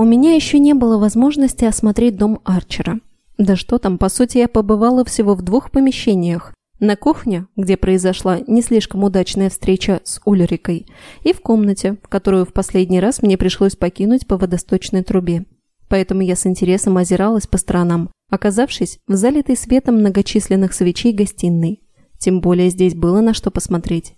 У меня еще не было возможности осмотреть дом Арчера. Да что там, по сути, я побывала всего в двух помещениях. На кухне, где произошла не слишком удачная встреча с Ульрикой, и в комнате, которую в последний раз мне пришлось покинуть по водосточной трубе. Поэтому я с интересом озиралась по сторонам, оказавшись в залитой светом многочисленных свечей гостиной. Тем более здесь было на что посмотреть.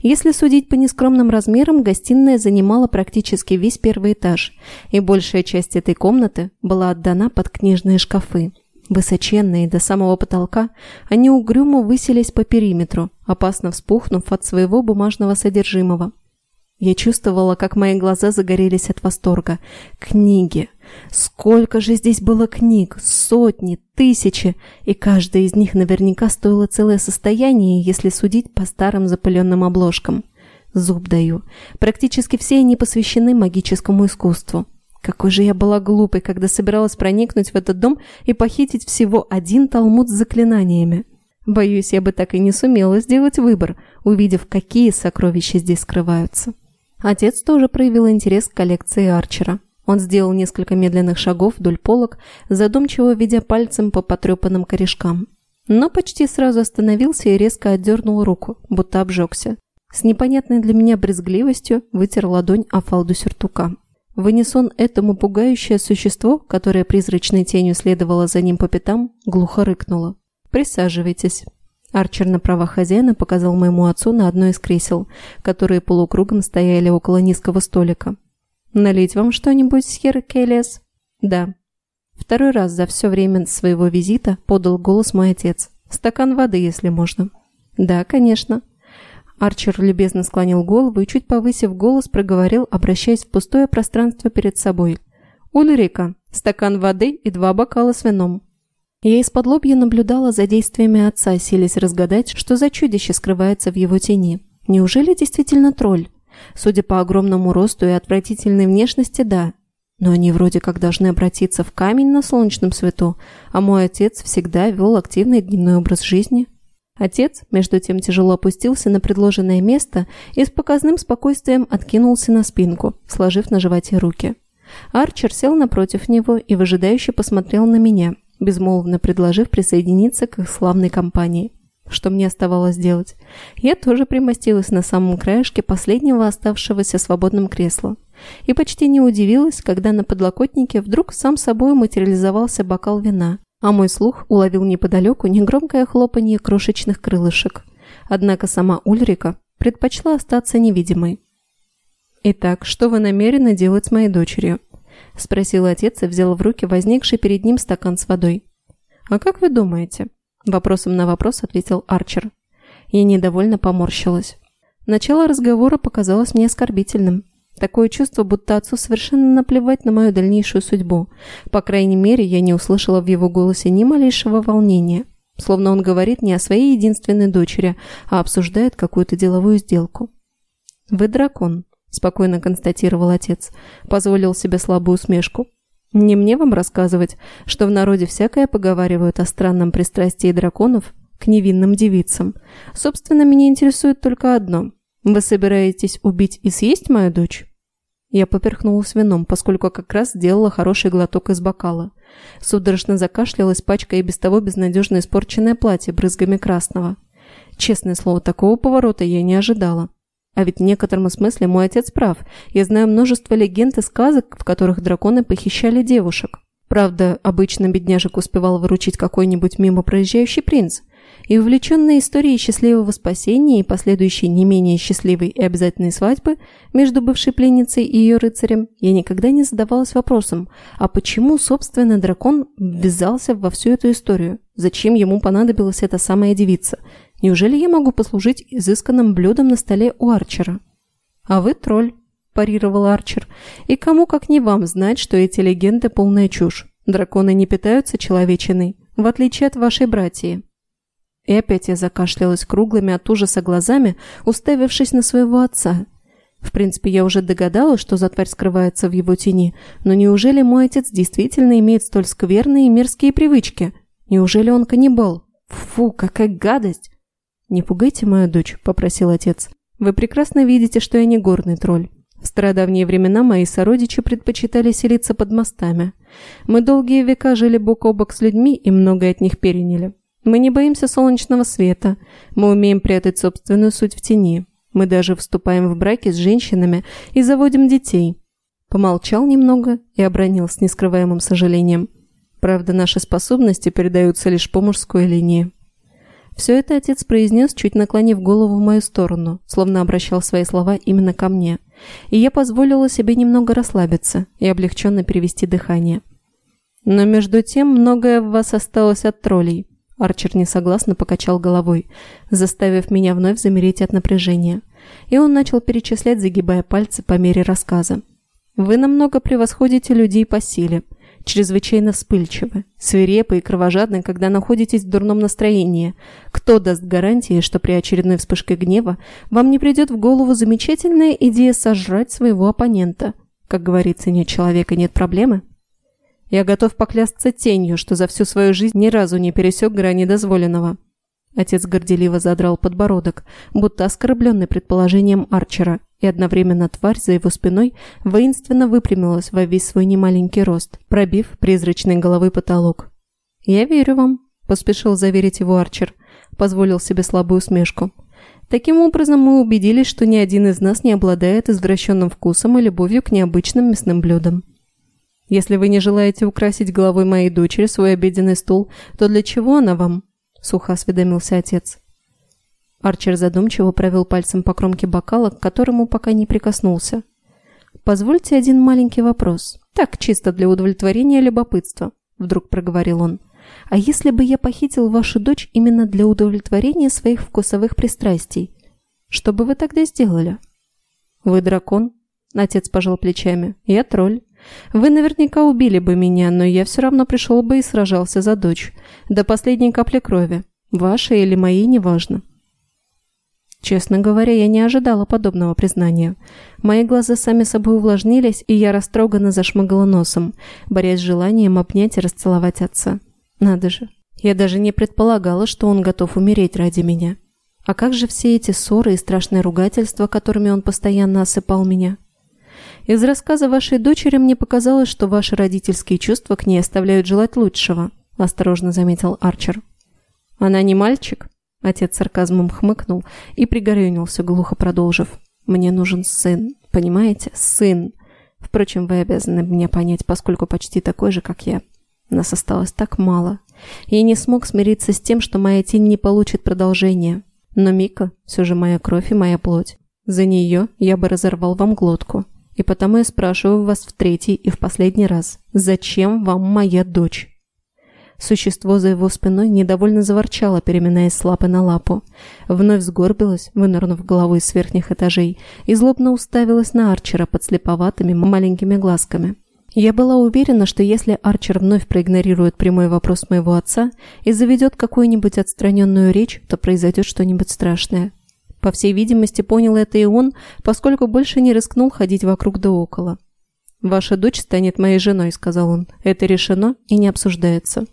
Если судить по нескромным размерам, гостиная занимала практически весь первый этаж, и большая часть этой комнаты была отдана под книжные шкафы. Высоченные до самого потолка, они угрюмо высились по периметру, опасно вспухнув от своего бумажного содержимого. Я чувствовала, как мои глаза загорелись от восторга. Книги! Сколько же здесь было книг! Сотни, тысячи! И каждая из них наверняка стоила целое состояние, если судить по старым запыленным обложкам. Зуб даю. Практически все они посвящены магическому искусству. Какой же я была глупой, когда собиралась проникнуть в этот дом и похитить всего один талмуд с заклинаниями. Боюсь, я бы так и не сумела сделать выбор, увидев, какие сокровища здесь скрываются. Отец тоже проявил интерес к коллекции Арчера. Он сделал несколько медленных шагов вдоль полок, задумчиво ведя пальцем по потрепанным корешкам. Но почти сразу остановился и резко отдернул руку, будто обжегся. С непонятной для меня брезгливостью вытер ладонь о фалду сюртука. Он этому пугающее существо, которое призрачной тенью следовало за ним по пятам, глухо рыкнуло. «Присаживайтесь». Арчер на правах хозяина показал моему отцу на одно из кресел, которые полукругом стояли около низкого столика. «Налить вам что-нибудь, схер Келлиас?» «Да». Второй раз за все время своего визита подал голос мой отец. «Стакан воды, если можно». «Да, конечно». Арчер любезно склонил голову и, чуть повысив голос, проговорил, обращаясь в пустое пространство перед собой. «Ульрика, стакан воды и два бокала с вином». Я из-под лобья наблюдала за действиями отца, силясь разгадать, что за чудище скрывается в его тени. Неужели действительно тролль? Судя по огромному росту и отвратительной внешности, да. Но они вроде как должны обратиться в камень на солнечном свету, а мой отец всегда вел активный дневной образ жизни. Отец, между тем, тяжело опустился на предложенное место и с показным спокойствием откинулся на спинку, сложив на животе руки. Арчер сел напротив него и выжидающе посмотрел на меня, безмолвно предложив присоединиться к их славной компании. Что мне оставалось делать? Я тоже примостилась на самом краешке последнего оставшегося свободным кресла. И почти не удивилась, когда на подлокотнике вдруг сам собой материализовался бокал вина, а мой слух уловил неподалеку негромкое хлопанье крошечных крылышек. Однако сама Ульрика предпочла остаться невидимой. «Итак, что вы намерены делать с моей дочерью?» – спросил отец и взял в руки возникший перед ним стакан с водой. «А как вы думаете?» – вопросом на вопрос ответил Арчер. Я недовольно поморщилась. Начало разговора показалось мне оскорбительным. Такое чувство, будто отцу совершенно наплевать на мою дальнейшую судьбу. По крайней мере, я не услышала в его голосе ни малейшего волнения. Словно он говорит не о своей единственной дочери, а обсуждает какую-то деловую сделку. «Вы дракон», спокойно констатировал отец. Позволил себе слабую усмешку. Не мне вам рассказывать, что в народе всякое поговаривают о странном пристрастии драконов к невинным девицам. Собственно, меня интересует только одно. Вы собираетесь убить и съесть мою дочь? Я поперхнулась вином, поскольку как раз сделала хороший глоток из бокала. Судорожно закашлялась, пачкая и без того безнадежно испорченное платье брызгами красного. Честное слово, такого поворота я не ожидала. А ведь в некотором смысле мой отец прав. Я знаю множество легенд и сказок, в которых драконы похищали девушек. Правда, обычно бедняжек успевал выручить какой-нибудь мимо проезжающий принц. И увлеченная историей счастливого спасения и последующей не менее счастливой и обязательной свадьбы между бывшей пленницей и ее рыцарем, я никогда не задавалась вопросом, а почему, собственно, дракон ввязался во всю эту историю? Зачем ему понадобилась эта самая девица? Неужели я могу послужить изысканным блюдом на столе у Арчера? А вы тролль, парировал Арчер. И кому как не вам знать, что эти легенды полная чушь. Драконы не питаются человечиной, в отличие от вашей братьи. И опять я закашлялась круглыми от ужаса глазами, уставившись на своего отца. В принципе, я уже догадалась, что за тварь скрывается в его тени, но неужели мой отец действительно имеет столь скверные и мерзкие привычки? Неужели он каннибал? Фу, какая гадость! «Не пугайте мою дочь», – попросил отец. «Вы прекрасно видите, что я не горный тролль. В стародавние времена мои сородичи предпочитали селиться под мостами. Мы долгие века жили бок о бок с людьми и многое от них переняли. Мы не боимся солнечного света, мы умеем прятать собственную суть в тени. Мы даже вступаем в браки с женщинами и заводим детей. Помолчал немного и обронил с нескрываемым сожалением. Правда, наши способности передаются лишь по мужской линии. Все это отец произнес, чуть наклонив голову в мою сторону, словно обращал свои слова именно ко мне. И я позволила себе немного расслабиться и облегченно перевести дыхание. Но между тем многое в вас осталось от троллей. Арчер несогласно покачал головой, заставив меня вновь замереть от напряжения. И он начал перечислять, загибая пальцы по мере рассказа. «Вы намного превосходите людей по силе чрезвычайно вспыльчивы, свирепы и кровожадны, когда находитесь в дурном настроении. Кто даст гарантии, что при очередной вспышке гнева вам не придет в голову замечательная идея сожрать своего оппонента? Как говорится, нет человека, нет проблемы. Я готов поклясться тенью, что за всю свою жизнь ни разу не пересек грани дозволенного. Отец горделиво задрал подбородок, будто оскорбленный предположением Арчера, и одновременно тварь за его спиной воинственно выпрямилась во весь свой немаленький рост, пробив призрачной головой потолок. «Я верю вам», – поспешил заверить его Арчер, позволил себе слабую усмешку. Таким образом, мы убедились, что ни один из нас не обладает извращенным вкусом и любовью к необычным мясным блюдам. Если вы не желаете украсить головой моей дочери свой обеденный стол, то для чего она вам? сухо осведомился отец. Арчер задумчиво провел пальцем по кромке бокала, к которому пока не прикоснулся. «Позвольте один маленький вопрос. Так, чисто для удовлетворения любопытства», — вдруг проговорил он. «А если бы я похитил вашу дочь именно для удовлетворения своих вкусовых пристрастий, что бы вы тогда сделали?» «Вы дракон?» — отец пожал плечами. «Я тролль. Вы наверняка убили бы меня, но я все равно пришел бы и сражался за дочь. До последней капли крови. Вашей или моей, неважно. Честно говоря, я не ожидала подобного признания. Мои глаза сами собой увлажнились, и я растроганно зашмыгала носом, борясь с желанием обнять и расцеловать отца. Надо же. Я даже не предполагала, что он готов умереть ради меня. А как же все эти ссоры и страшные ругательства, которыми он постоянно осыпал меня? Из рассказа вашей дочери мне показалось, что ваши родительские чувства к ней оставляют желать лучшего», – осторожно заметил Арчер. «Она не мальчик?» – отец сарказмом хмыкнул и пригорюнился, глухо продолжив. «Мне нужен сын, понимаете? Сын. Впрочем, вы обязаны меня понять, поскольку почти такой же, как я. Нас осталось так мало. Я не смог смириться с тем, что моя тень не получит продолжения. Но Мика все же моя кровь и моя плоть. За нее я бы разорвал вам глотку. И потому я спрашиваю вас в третий и в последний раз, зачем вам моя дочь? Существо за его спиной недовольно заворчало, переминаясь с лапы на лапу. Вновь сгорбилось, вынырнув головой с верхних этажей, и злобно уставилась на Арчера под слеповатыми маленькими глазками. Я была уверена, что если Арчер вновь проигнорирует прямой вопрос моего отца и заведет какую-нибудь отстраненную речь, то произойдет что-нибудь страшное. По всей видимости, понял это и он, поскольку больше не рискнул ходить вокруг да около. «Ваша дочь станет моей женой», — сказал он. «Это решено и не обсуждается».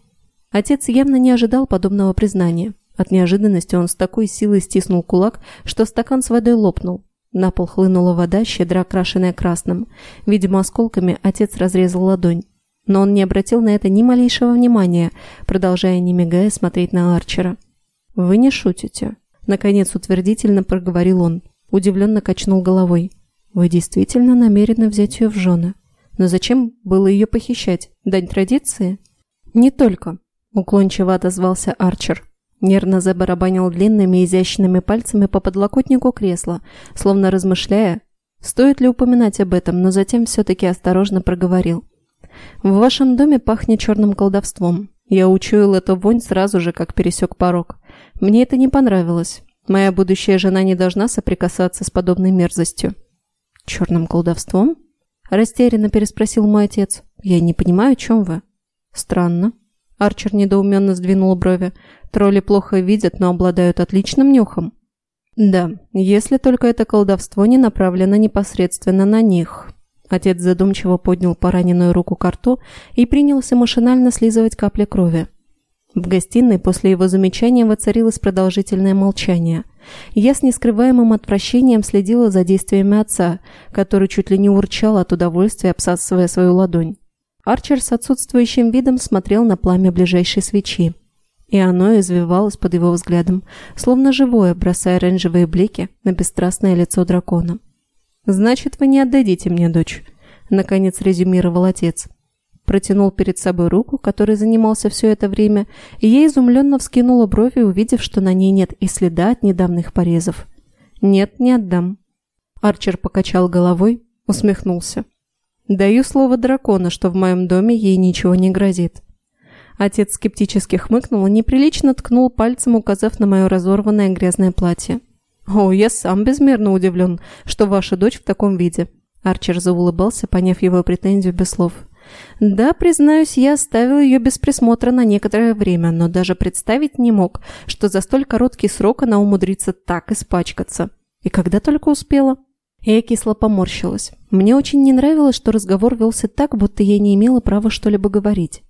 Отец явно не ожидал подобного признания. От неожиданности он с такой силой стиснул кулак, что стакан с водой лопнул. На пол хлынула вода, щедро окрашенная красным. Видимо, осколками отец разрезал ладонь. Но он не обратил на это ни малейшего внимания, продолжая, не мигая, смотреть на Арчера. «Вы не шутите?» Наконец утвердительно проговорил он. Удивленно качнул головой. «Вы действительно намерены взять ее в жены? Но зачем было ее похищать? Дань традиции?» «Не только», — уклончиво отозвался Арчер. Нервно забарабанил длинными изящными пальцами по подлокотнику кресла, словно размышляя, стоит ли упоминать об этом, но затем все-таки осторожно проговорил. «В вашем доме пахнет черным колдовством. Я учуял эту вонь сразу же, как пересек порог. Мне это не понравилось. Моя будущая жена не должна соприкасаться с подобной мерзостью. «Черным колдовством?» Растерянно переспросил мой отец. «Я не понимаю, о чем вы?» «Странно». Арчер недоуменно сдвинул брови. «Тролли плохо видят, но обладают отличным нюхом». «Да, если только это колдовство не направлено непосредственно на них». Отец задумчиво поднял пораненную руку к рту и принялся машинально слизывать капли крови. В гостиной после его замечания воцарилось продолжительное молчание – Я с нескрываемым отвращением следила за действиями отца, который чуть ли не урчал от удовольствия, обсасывая свою ладонь. Арчер с отсутствующим видом смотрел на пламя ближайшей свечи. И оно извивалось под его взглядом, словно живое, бросая оранжевые блики на бесстрастное лицо дракона. «Значит, вы не отдадите мне дочь», — наконец резюмировал отец. Протянул перед собой руку, которой занимался все это время, и я изумленно вскинула брови, увидев, что на ней нет и следа от недавних порезов. «Нет, не отдам». Арчер покачал головой, усмехнулся. «Даю слово дракона, что в моем доме ей ничего не грозит». Отец скептически хмыкнул и неприлично ткнул пальцем, указав на мое разорванное грязное платье. «О, я сам безмерно удивлен, что ваша дочь в таком виде». Арчер заулыбался, поняв его претензию без слов. Да, признаюсь, я оставил ее без присмотра на некоторое время, но даже представить не мог, что за столь короткий срок она умудрится так испачкаться. И когда только успела. Я кисло поморщилась. Мне очень не нравилось, что разговор велся так, будто я не имела права что-либо говорить.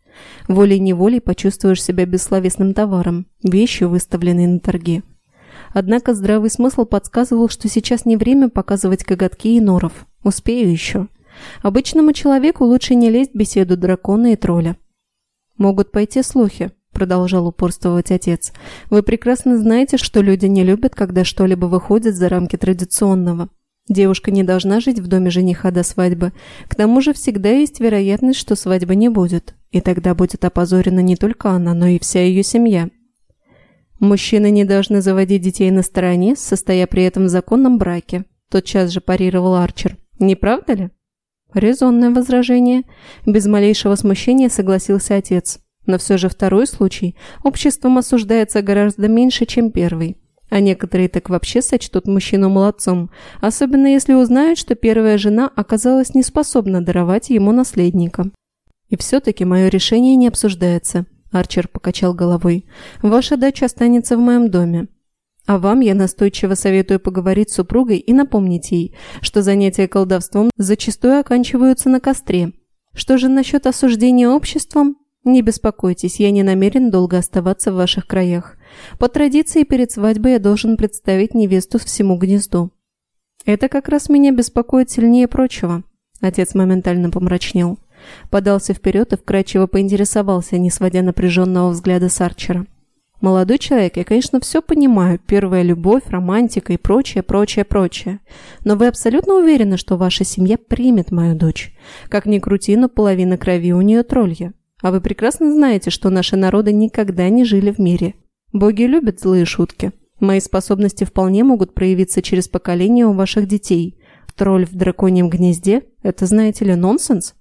Волей-неволей почувствуешь себя бессловесным товаром, вещью, выставленной на торге. Однако здравый смысл подсказывал, что сейчас не время показывать коготки и норов. Успею еще. Обычному человеку лучше не лезть в беседу дракона и тролля. «Могут пойти слухи», – продолжал упорствовать отец. «Вы прекрасно знаете, что люди не любят, когда что-либо выходит за рамки традиционного. Девушка не должна жить в доме жениха до свадьбы. К тому же всегда есть вероятность, что свадьбы не будет. И тогда будет опозорена не только она, но и вся ее семья». Мужчины не должны заводить детей на стороне, состоя при этом в законном браке. Тотчас же парировал Арчер. Не правда ли? Резонное возражение. Без малейшего смущения согласился отец. Но все же второй случай обществом осуждается гораздо меньше, чем первый. А некоторые так вообще сочтут мужчину молодцом, особенно если узнают, что первая жена оказалась не способна даровать ему наследника. И все-таки мое решение не обсуждается. Арчер покачал головой. Ваша дача останется в моем доме. А вам я настойчиво советую поговорить с супругой и напомнить ей, что занятия колдовством зачастую оканчиваются на костре. Что же насчет осуждения обществом? Не беспокойтесь, я не намерен долго оставаться в ваших краях. По традиции перед свадьбой я должен представить невесту всему гнезду. Это как раз меня беспокоит сильнее прочего. Отец моментально помрачнел. Подался вперед и вкрадчиво поинтересовался, не сводя напряженного взгляда с Арчера. Молодой человек, я, конечно, все понимаю. Первая любовь, романтика и прочее, прочее, прочее. Но вы абсолютно уверены, что ваша семья примет мою дочь? Как ни крути, но половина крови у нее троллья. А вы прекрасно знаете, что наши народы никогда не жили в мире. Боги любят злые шутки. Мои способности вполне могут проявиться через поколение у ваших детей. Тролль в драконьем гнезде – это, знаете ли, нонсенс?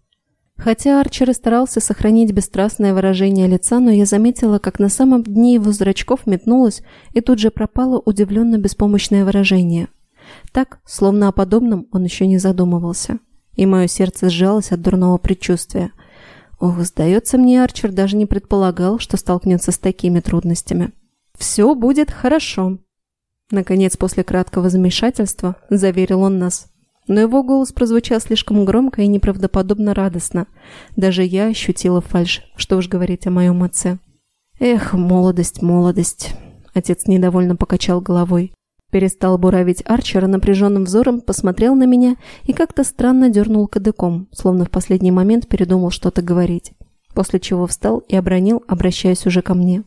Хотя Арчер и старался сохранить бесстрастное выражение лица, но я заметила, как на самом дне его зрачков метнулось и тут же пропало удивленно беспомощное выражение. Так, словно о подобном, он еще не задумывался. И мое сердце сжалось от дурного предчувствия. Ох, сдается мне, Арчер даже не предполагал, что столкнется с такими трудностями. «Все будет хорошо», Наконец, после краткого замешательства, заверил он нас но его голос прозвучал слишком громко и неправдоподобно радостно. Даже я ощутила фальшь, что уж говорить о моем отце. «Эх, молодость, молодость!» Отец недовольно покачал головой. Перестал буравить Арчера напряженным взором, посмотрел на меня и как-то странно дернул кадыком, словно в последний момент передумал что-то говорить. После чего встал и обронил, обращаясь уже ко мне.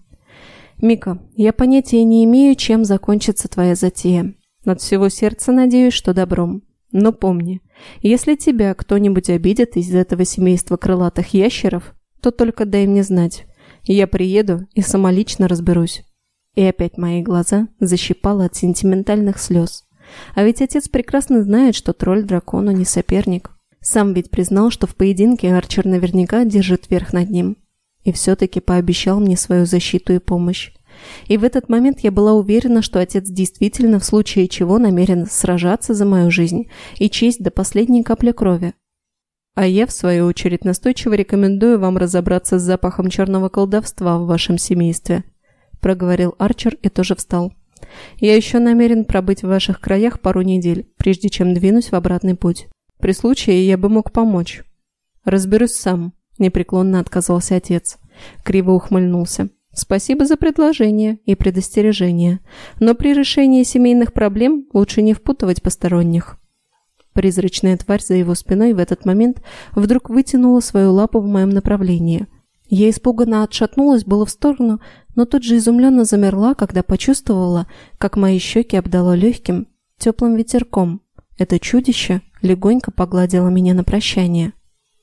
«Мика, я понятия не имею, чем закончится твоя затея. От всего сердца надеюсь, что добром. Но помни, если тебя кто-нибудь обидит из этого семейства крылатых ящеров, то только дай мне знать. Я приеду и самолично разберусь. И опять мои глаза защипало от сентиментальных слез. А ведь отец прекрасно знает, что тролль дракону не соперник. Сам ведь признал, что в поединке Арчер наверняка держит верх над ним. И все-таки пообещал мне свою защиту и помощь. И в этот момент я была уверена, что отец действительно в случае чего намерен сражаться за мою жизнь и честь до последней капли крови. А я, в свою очередь, настойчиво рекомендую вам разобраться с запахом черного колдовства в вашем семействе», – проговорил Арчер и тоже встал. «Я еще намерен пробыть в ваших краях пару недель, прежде чем двинусь в обратный путь. При случае я бы мог помочь». «Разберусь сам», – непреклонно отказался отец. Криво ухмыльнулся. Спасибо за предложение и предостережение, но при решении семейных проблем лучше не впутывать посторонних. Призрачная тварь за его спиной в этот момент вдруг вытянула свою лапу в моем направлении. Я испуганно отшатнулась было в сторону, но тут же изумленно замерла, когда почувствовала, как мои щеки обдало легким, теплым ветерком. Это чудище легонько погладило меня на прощание.